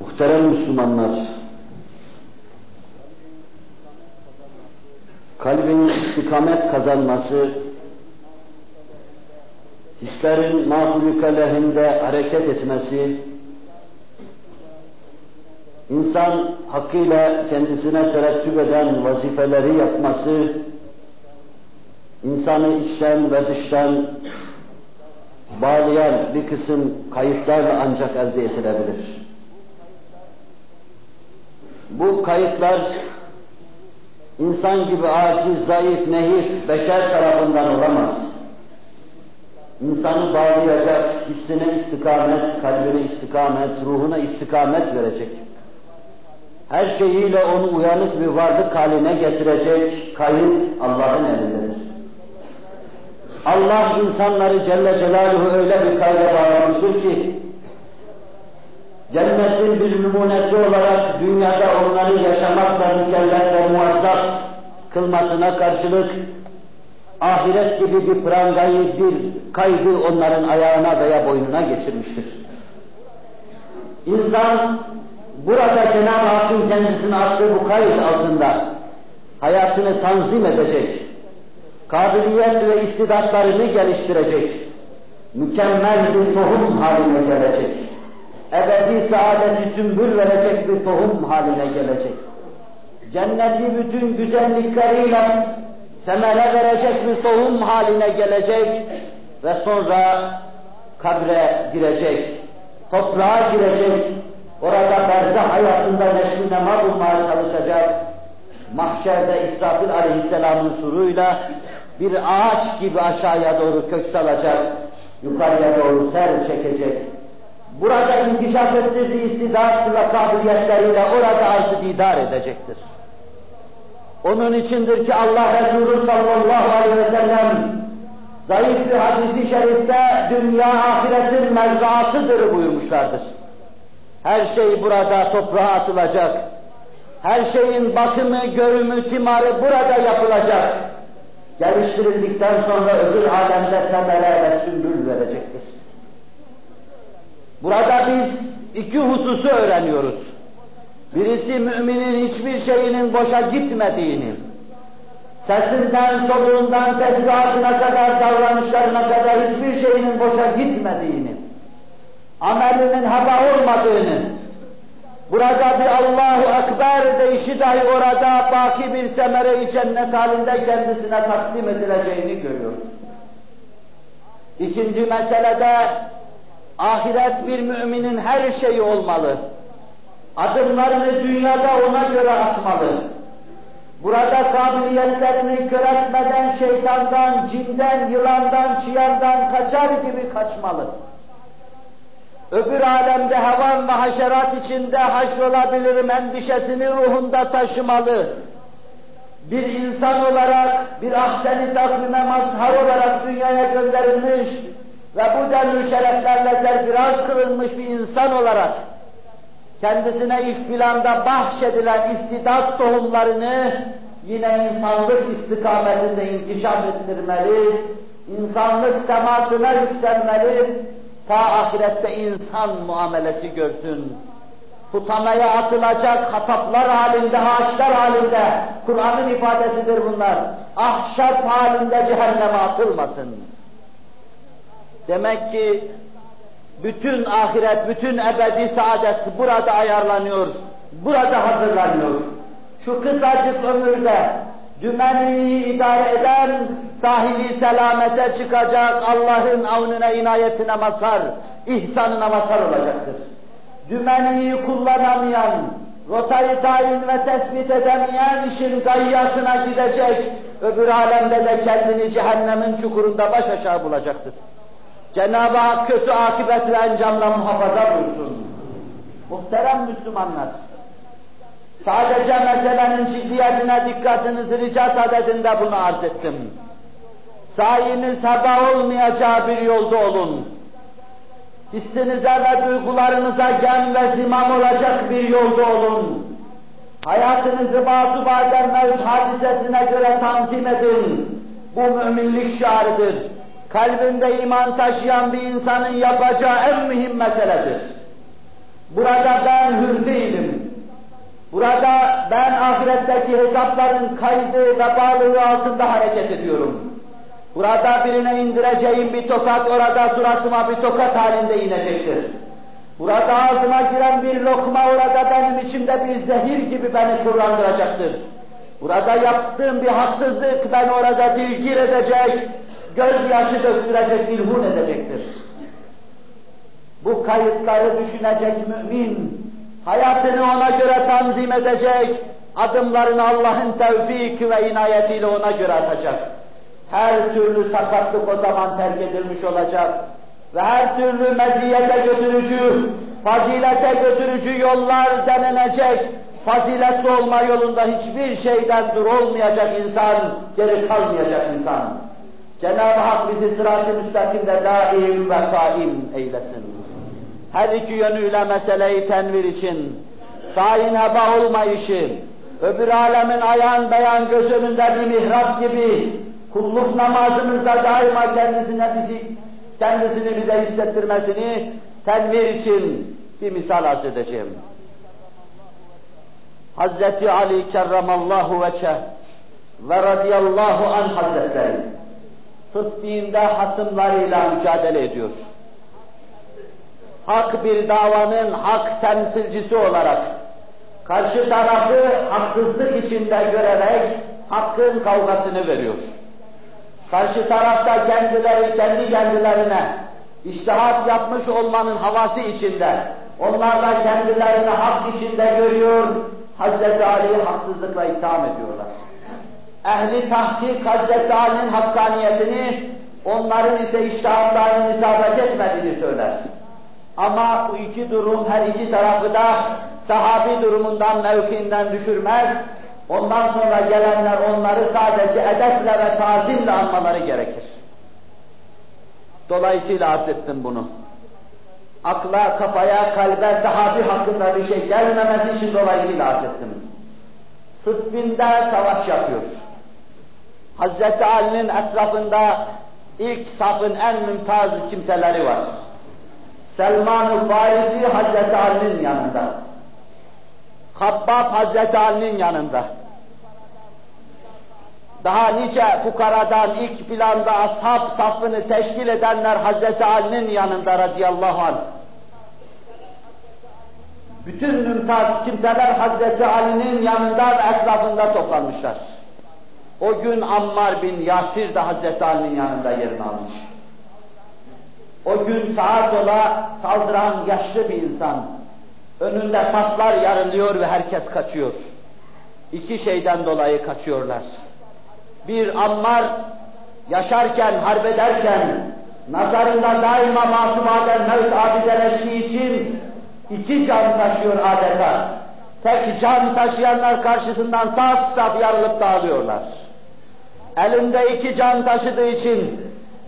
Muhterem Müslümanlar, kalbin istikamet kazanması, hislerin mahluka lehinde hareket etmesi, insan hakkıyla kendisine terettüp eden vazifeleri yapması, insanı içten ve dıştan bağlayan bir kısım kayıtlarla ancak elde edilebilir. Bu kayıtlar insan gibi aciz, zayıf, nehif, beşer tarafından olamaz. İnsanı bağlayacak, hissine istikamet, kalbine istikamet, ruhuna istikamet verecek. Her şeyiyle onu uyanık bir varlık haline getirecek kayıt Allah'ın elindedir. Allah insanları Celle Celaluhu öyle bir kayda bağlamıştır ki, cennetin bir numunesi olarak dünyada onları yaşamakla mükellef ve muazzaf kılmasına karşılık, ahiret gibi bir prangayı, bir kaydı onların ayağına veya boynuna geçirmiştir. İnsan, burada Cenab-ı Hakk'ın kendisine attığı bu kayıt altında hayatını tanzim edecek, kabiliyet ve istidatlarını geliştirecek, mükemmel bir tohum haline gelecek, ebedi saadeti sümbül verecek bir tohum haline gelecek. Cenneti bütün güzellikleriyle semere verecek bir tohum haline gelecek ve sonra kabre girecek, toprağa girecek, orada berzah hayatında neşri nema bulmaya çalışacak, mahşerde İsrafil aleyhisselamın suruyla bir ağaç gibi aşağıya doğru kök salacak, yukarıya doğru ser çekecek. Burada inkişaf ettirdiği istidat ve kabiliyetleriyle orada arzı didar edecektir. Onun içindir ki Allah Resulü sallallahu aleyhi ve sellem zayıf bir hadisi şerifte dünya ahiretin mezraasıdır buyurmuşlardır. Her şey burada toprağa atılacak. Her şeyin bakımı, görümü, timarı burada yapılacak geliştirildikten sonra öbür alemde semere ve sümbül verecektir. Burada biz iki hususu öğreniyoruz. Birisi müminin hiçbir şeyinin boşa gitmediğini, sesinden, soluğundan, tesbihatına kadar, davranışlarına kadar hiçbir şeyinin boşa gitmediğini, amelinin heba olmadığını, Burada bir Allahu Ekber deyişi dahi orada baki bir semere-i cennet halinde kendisine takdim edileceğini görüyoruz. İkinci meselede ahiret bir müminin her şeyi olmalı. Adımlarını dünyada ona göre atmalı. Burada kabiliyetlerini kör etmeden şeytandan, cinden, yılandan, çıyandan kaçar gibi kaçmalı öbür alemde havan ve haşerat içinde haşrolabilirim endişesini ruhunda taşımalı. Bir insan olarak, bir ahseni takvime mazhar olarak dünyaya gönderilmiş ve bu denli şereflerle zerfiraz kılınmış bir insan olarak kendisine ilk planda bahşedilen istidat tohumlarını yine insanlık istikametinde inkişaf ettirmeli, insanlık sematına yükselmeli, ta ahirette insan muamelesi görsün. Futamaya atılacak hataplar halinde, ağaçlar halinde, Kur'an'ın ifadesidir bunlar. Ahşap halinde cehenneme atılmasın. Demek ki bütün ahiret, bütün ebedi saadet burada ayarlanıyor, burada hazırlanıyor. Şu kısacık ömürde dümeni idare eden, sahili selamete çıkacak Allah'ın avnına, inayetine mazhar, ihsanına mazhar olacaktır. Dümeni kullanamayan, rotayı tayin ve tespit edemeyen işin gayyasına gidecek, öbür alemde de kendini cehennemin çukurunda baş aşağı bulacaktır. Cenab-ı Hak kötü akibet ve encamla muhafaza buyursun. Muhterem Müslümanlar, Sadece meselenin ciddiyetine dikkatinizi rica sadedinde bunu arz ettim. Sayiniz heba olmayacağı bir yolda olun. Hissinize ve duygularınıza gem ve zimam olacak bir yolda olun. Hayatınızı masubaden mevt hadisesine göre tanzim edin. Bu müminlik şiarıdır. Kalbinde iman taşıyan bir insanın yapacağı en mühim meseledir. Burada ben hür değilim. Burada ben ahiretteki hesapların kaydı ve bağlılığı altında hareket ediyorum. Burada birine indireceğim bir tokat orada suratıma bir tokat halinde inecektir. Burada ağzıma giren bir lokma orada benim içimde bir zehir gibi beni kıvrandıracaktır. Burada yaptığım bir haksızlık beni orada dilgir edecek, gözyaşı döktürecek, dilhun edecektir. Bu kayıtları düşünecek mümin, hayatını ona göre tanzim edecek, adımlarını Allah'ın tevfik ve inayetiyle ona göre atacak. Her türlü sakatlık o zaman terk edilmiş olacak ve her türlü meziyete götürücü, fazilete götürücü yollar denenecek, faziletli olma yolunda hiçbir şeyden dur olmayacak insan, geri kalmayacak insan. Cenab-ı Hak bizi sırat-ı müstakimde daim ve kaim eylesin. Her iki yönüyle meseleyi tenvir için, sahin heba olmayışı, öbür alemin ayan beyan göz önünde bir mihrap gibi, kulluk namazımızda daima kendisine bizi, kendisini bize hissettirmesini tenvir için bir misal arz edeceğim. Hazreti Ali kerramallahu veçhe ve radıyallahu an hazretleri Sıddiğinde hasımlarıyla mücadele ediyor. Hak bir davanın hak temsilcisi olarak karşı tarafı haksızlık içinde görerek hakkın kavgasını veriyor. Karşı tarafta kendileri kendi kendilerine iştihat yapmış olmanın havası içinde, onlar da kendilerini hak içinde görüyor, Hazreti Ali'yi haksızlıkla itham ediyorlar. Ehli tahkik Hazreti Ali'nin hakkaniyetini, onların ise iştihatlarının isabet etmediğini söyler. Ama bu iki durum her iki tarafı da sahabi durumundan, mevkiinden düşürmez. Ondan sonra gelenler onları sadece edeple ve tazimle anmaları gerekir. Dolayısıyla arz ettim bunu. Akla, kafaya, kalbe, sahabi hakkında bir şey gelmemesi için dolayısıyla arz ettim. Sıffinde savaş yapıyor. Hazreti Ali'nin etrafında ilk safın en mümtaz kimseleri var. Selman-ı Farisi Hazreti Ali'nin yanında. Habbab Hazreti Ali'nin yanında. Daha nice fukaradan ilk planda ashab safını teşkil edenler Hazreti Ali'nin yanında radıyallahu anh. Bütün mümtaz kimseler Hazreti Ali'nin yanında ve etrafında toplanmışlar. O gün Ammar bin Yasir de Hazreti Ali'nin yanında yerini almış. O gün sağa saldıran yaşlı bir insan. Önünde saflar yarılıyor ve herkes kaçıyor. İki şeyden dolayı kaçıyorlar. Bir Ammar yaşarken, harbederken nazarında daima masum adem mevt abideleştiği için iki can taşıyor adeta. Tek can taşıyanlar karşısından saf saf yarılıp dağılıyorlar. Elinde iki can taşıdığı için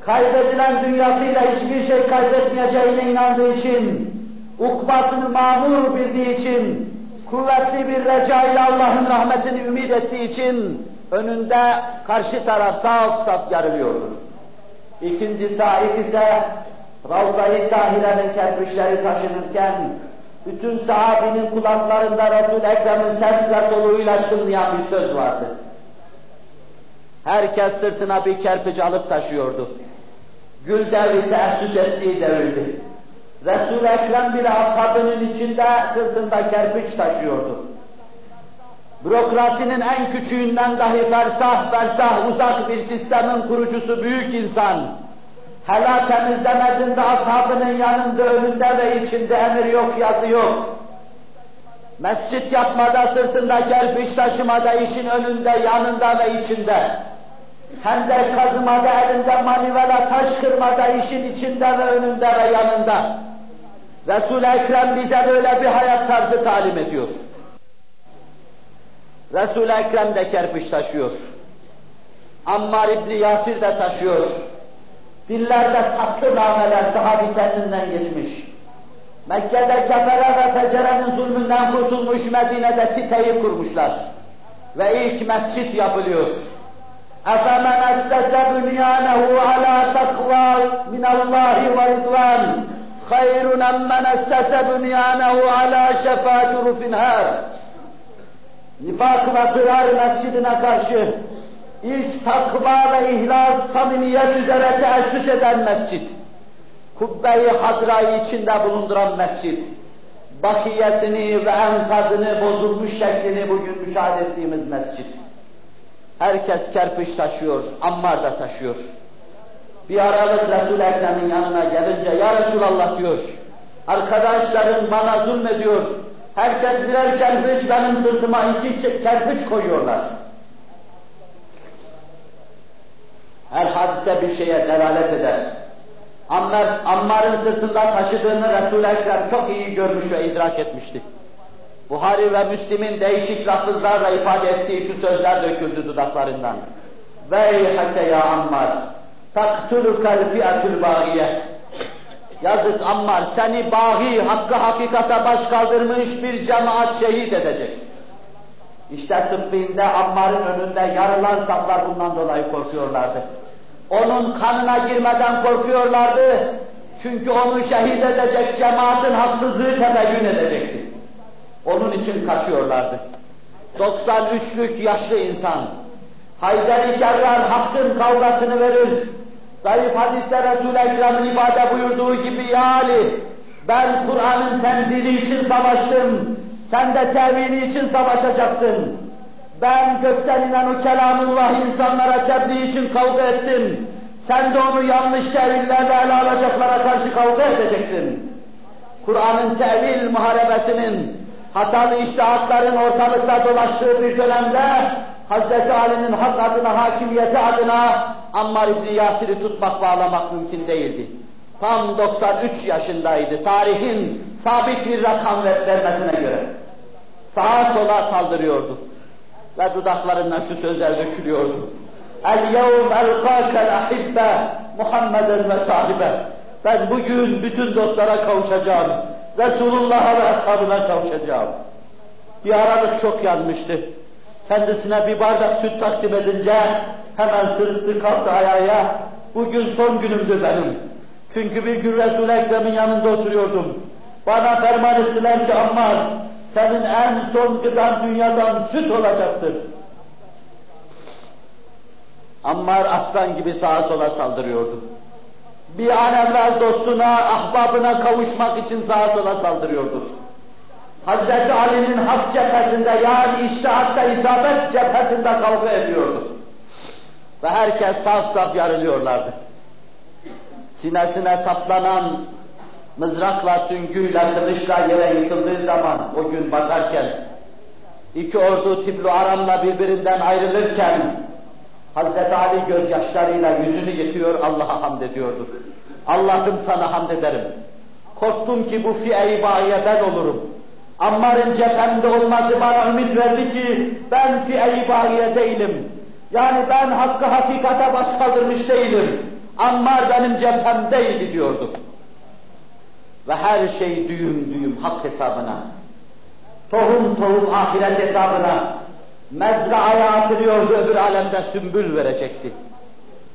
kaybedilen dünyasıyla hiçbir şey kaybetmeyeceğine inandığı için, ukbasını mamur bildiği için, kuvvetli bir reca ile Allah'ın rahmetini ümit ettiği için, önünde karşı taraf saf saf yarılıyordu. İkinci sahip ise Ravza-i Tahire'nin kerpiçleri taşınırken, bütün sahabinin kulaklarında Resul-i Ekrem'in ses ve soluğuyla çınlayan bir söz vardı. Herkes sırtına bir kerpiç alıp taşıyordu. Gül devri teessüs ettiği devirdi. Resul-i Ekrem bile ashabının içinde sırtında kerpiç taşıyordu. Bürokrasinin en küçüğünden dahi fersah fersah uzak bir sistemin kurucusu büyük insan, helal temizlemesinde ashabının yanında, önünde ve içinde emir yok, yazı yok. Mescit yapmada, sırtında kerpiç taşımada, işin önünde, yanında ve içinde. Hendek kazımada, elinde manivela, taş kırmada, işin içinde ve önünde ve yanında. Resul-i Ekrem bize böyle bir hayat tarzı talim ediyor. Resul-i Ekrem de kerpiç taşıyor. Ammar İbni Yasir de taşıyor. Dillerde tatlı nameler sahabi kendinden geçmiş. Mekke'de kefere ve fecerenin zulmünden kurtulmuş Medine'de siteyi kurmuşlar. Ve ilk mescit yapılıyor. اَفَمَنْ اَسَّسَ بُنْيَانَهُ عَلَى تَقْوَى مِنَ اللّٰهِ وَرِضْوَانِ خَيْرٌ اَمَّنَ اسَّسَ بُنْيَانَهُ عَلَى شَفَا جُرُفٍ هَارٍ Nifak ve tırar mescidine karşı ilk takva ve ihlas, samimiyet üzere teessüs eden mescid, kubbe-i hadrayı içinde bulunduran mescid, bakiyetini ve enkazını bozulmuş şeklini bugün müşahede ettiğimiz mescid. Herkes kerpiç taşıyor, Ammar da taşıyor. Bir aralık Resul-i Ekrem'in yanına gelince, Ya Resulallah diyor, arkadaşların bana zulmediyor, herkes birer kerpiç benim sırtıma iki kerpiç koyuyorlar. Her hadise bir şeye delalet eder. Ammar, Ammar'ın sırtında taşıdığını Resul-i Ekrem çok iyi görmüş ve idrak etmişti. Buhari ve Müslim'in değişik lafızlarla ifade ettiği şu sözler döküldü dudaklarından. Veyhake ya Ammar, taktulukel fi'atul bağiye. Yazık Ammar, seni bahi, hakkı hakikate baş kaldırmış bir cemaat şehit edecek. İşte Sıffin'de Ammar'ın önünde yarılan saflar bundan dolayı korkuyorlardı. Onun kanına girmeden korkuyorlardı. Çünkü onu şehit edecek cemaatin haksızlığı tebeyyün edecekti. Onun için kaçıyorlardı. 93'lük yaşlı insan, Haydar-ı Kerrar hakkın kavgasını verir. Zayıf hadiste Resul-i Ekrem'in ifade buyurduğu gibi ya Ali, ben Kur'an'ın tenzili için savaştım, sen de tevili için savaşacaksın. Ben gökten inen o kelamullah insanlara tebliğ için kavga ettim. Sen de onu yanlış tevillerle ele alacaklara karşı kavga edeceksin. Kur'an'ın tevil muharebesinin, hatalı iştihatların ortalıkta dolaştığı bir dönemde Hz. Ali'nin hak adına, hakimiyeti adına Ammar İbni Yasir'i tutmak, bağlamak mümkün değildi. Tam 93 yaşındaydı. Tarihin sabit bir rakam vermesine göre. Sağa sola saldırıyordu. Ve dudaklarından şu sözler dökülüyordu. El-yevm elqâkel ahibbe Muhammeden ve sahibe. Ben bugün bütün dostlara kavuşacağım. Resulullah'a ve ashabına kavuşacağım. Bir aralık çok yanmıştı. Kendisine bir bardak süt takdim edince hemen sırıttı kalktı ayağa. Bugün son günümdü benim. Çünkü bir gün Resul-i Ekrem'in yanında oturuyordum. Bana ferman ettiler ki Ammar senin en son gıdan dünyadan süt olacaktır. Ammar aslan gibi sağa sola saldırıyordu. Bir an evvel dostuna, ahbabına kavuşmak için sağa sola saldırıyordu. Hazreti Ali'nin hak cephesinde yani iştihatta isabet cephesinde kavga ediyordu. Ve herkes saf saf yarılıyorlardı. Sinesine saplanan mızrakla, süngüyle, kılıçla yere yıkıldığı zaman o gün batarken, iki ordu Tiblu Aram'la birbirinden ayrılırken, Hazreti Ali gözyaşlarıyla yüzünü yıkıyor, Allah'a hamd ediyordu. Allah'ım sana hamd ederim. Korktum ki bu fiye-i ben olurum. Ammar'ın cephemde olması bana ümit verdi ki ben fiye-i değilim. Yani ben hakkı hakikate baş kaldırmış değilim. Ammar benim cephemdeydi diyordu. Ve her şey düğüm düğüm hak hesabına. Tohum tohum ahiret hesabına. Mezraya atılıyordu öbür alemde sümbül verecekti.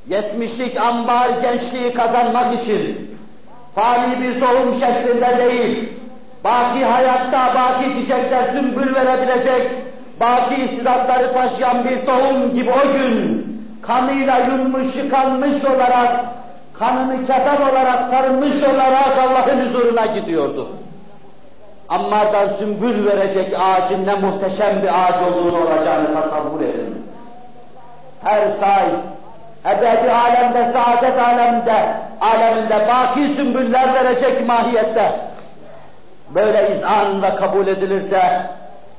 Yetmişlik ambar gençliği kazanmak için fani bir tohum şeklinde değil, baki hayatta baki çiçekler sümbül verebilecek, baki istidatları taşıyan bir tohum gibi o gün kanıyla yunmuş, yıkanmış olarak kanını kefen olarak sarılmış olarak Allah'ın huzuruna gidiyordu. Ammar'dan sümbül verecek ağacın ne muhteşem bir ağaç olduğunu olacağını tasavvur edin. Her say, ebedi alemde, saadet alemde, aleminde baki sümbüller verecek mahiyette. Böyle izan ve kabul edilirse,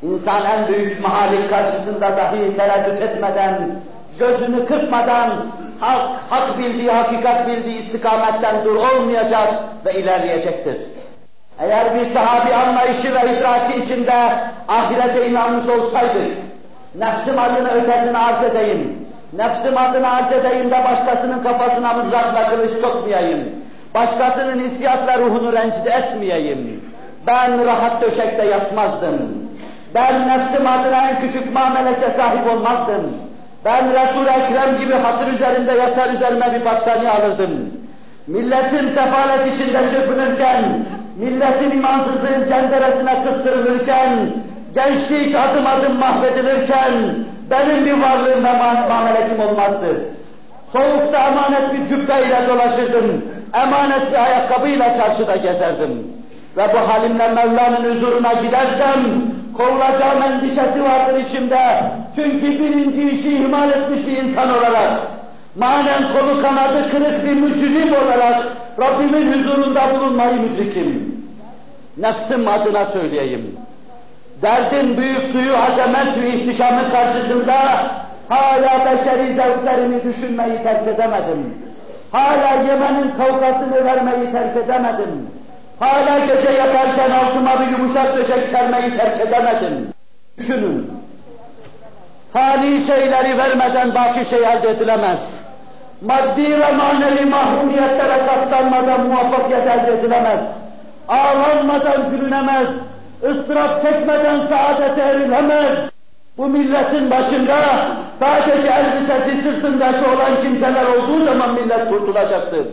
insan en büyük mahalik karşısında dahi tereddüt etmeden, gözünü kırpmadan hak, hak bildiği, hakikat bildiği istikametten dur olmayacak ve ilerleyecektir. Eğer bir sahabi anlayışı ve idraki içinde ahirete inanmış olsaydık, nefsim adına ötesini arz edeyim, nefsim adına arz edeyim de başkasının kafasına mızrak ve kılıç sokmayayım, başkasının hissiyat ve ruhunu rencide etmeyeyim, ben rahat döşekte yatmazdım, ben nefsim adına en küçük muamelece sahip olmazdım, ben Resul-i Ekrem gibi hasır üzerinde yatar üzerime bir battaniye alırdım. milletin sefalet içinde çırpınırken, milletin imansızlığın cenderesine kıstırılırken, gençlik adım adım mahvedilirken, benim bir varlığım ve mamelekim olmazdı. Soğukta emanet bir cübbeyle dolaşırdım, emanet bir ayakkabıyla çarşıda gezerdim. Ve bu halimle Mevla'nın huzuruna gidersem, kovulacağım endişesi vardır içimde. Çünkü birinci işi ihmal etmiş bir insan olarak, manen kolu kanadı kırık bir mücrim olarak Rabbimin huzurunda bulunmayı müdrikim. Nefsim adına söyleyeyim. Derdin büyüklüğü, azamet ve ihtişamı karşısında hala beşeri zevklerimi düşünmeyi terk edemedim. Hala yemenin kavgasını vermeyi terk edemedim. Hala gece yatarken altıma bir yumuşak döşek sermeyi terk edemedim. Düşünün. Fani şeyleri vermeden baki şey elde edilemez. Maddi ve manevi mahrumiyetlere katlanmadan muvaffakiyet elde edilemez. Ağlanmadan gülünemez. ıstırap çekmeden saadete erilemez. Bu milletin başında sadece elbisesi sırtındaki olan kimseler olduğu zaman millet kurtulacaktır.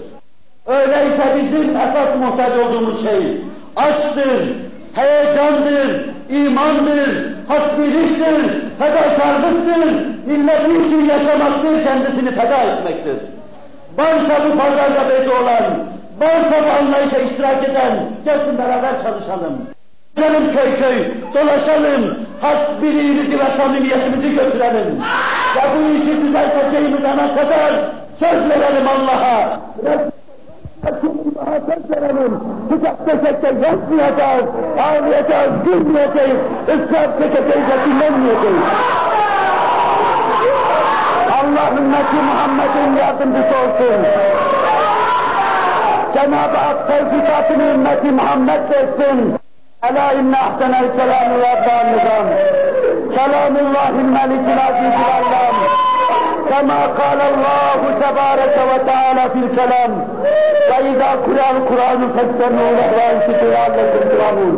Öyleyse bizim esas muhtaç olduğumuz şey aşktır, heyecandır, imandır, hasbiliktir, fedakarlıktır, milleti için yaşamaktır, kendisini feda etmektir. Varsa bu pazarda bezi olan, varsa bu anlayışa iştirak eden, gelsin beraber çalışalım. Gelin köy köy, dolaşalım, hasbiliğimizi ve samimiyetimizi götürelim. Ve bu işi düzelteceğimiz ana kadar söz verelim Allah'a. Allah'a söz verelim. Sıcak döşekte yatmayacağız, ağlayacağız, gülmeyeceğiz, ısrar çekeceğiz ve dinlenmeyeceğiz. Allah ümmeti Muhammed'in yardımcısı olsun. Cenab-ı Hak tevfikatını ümmeti Muhammed versin. Ela inne ahsenel kelamı ve nizam. Kelamullahil melikil azizil. كما قال الله تبارك وتعالى في الكلام. وإذا قرأ القرآن فاستمعوا له وأنصتوا لعلكم ترحمون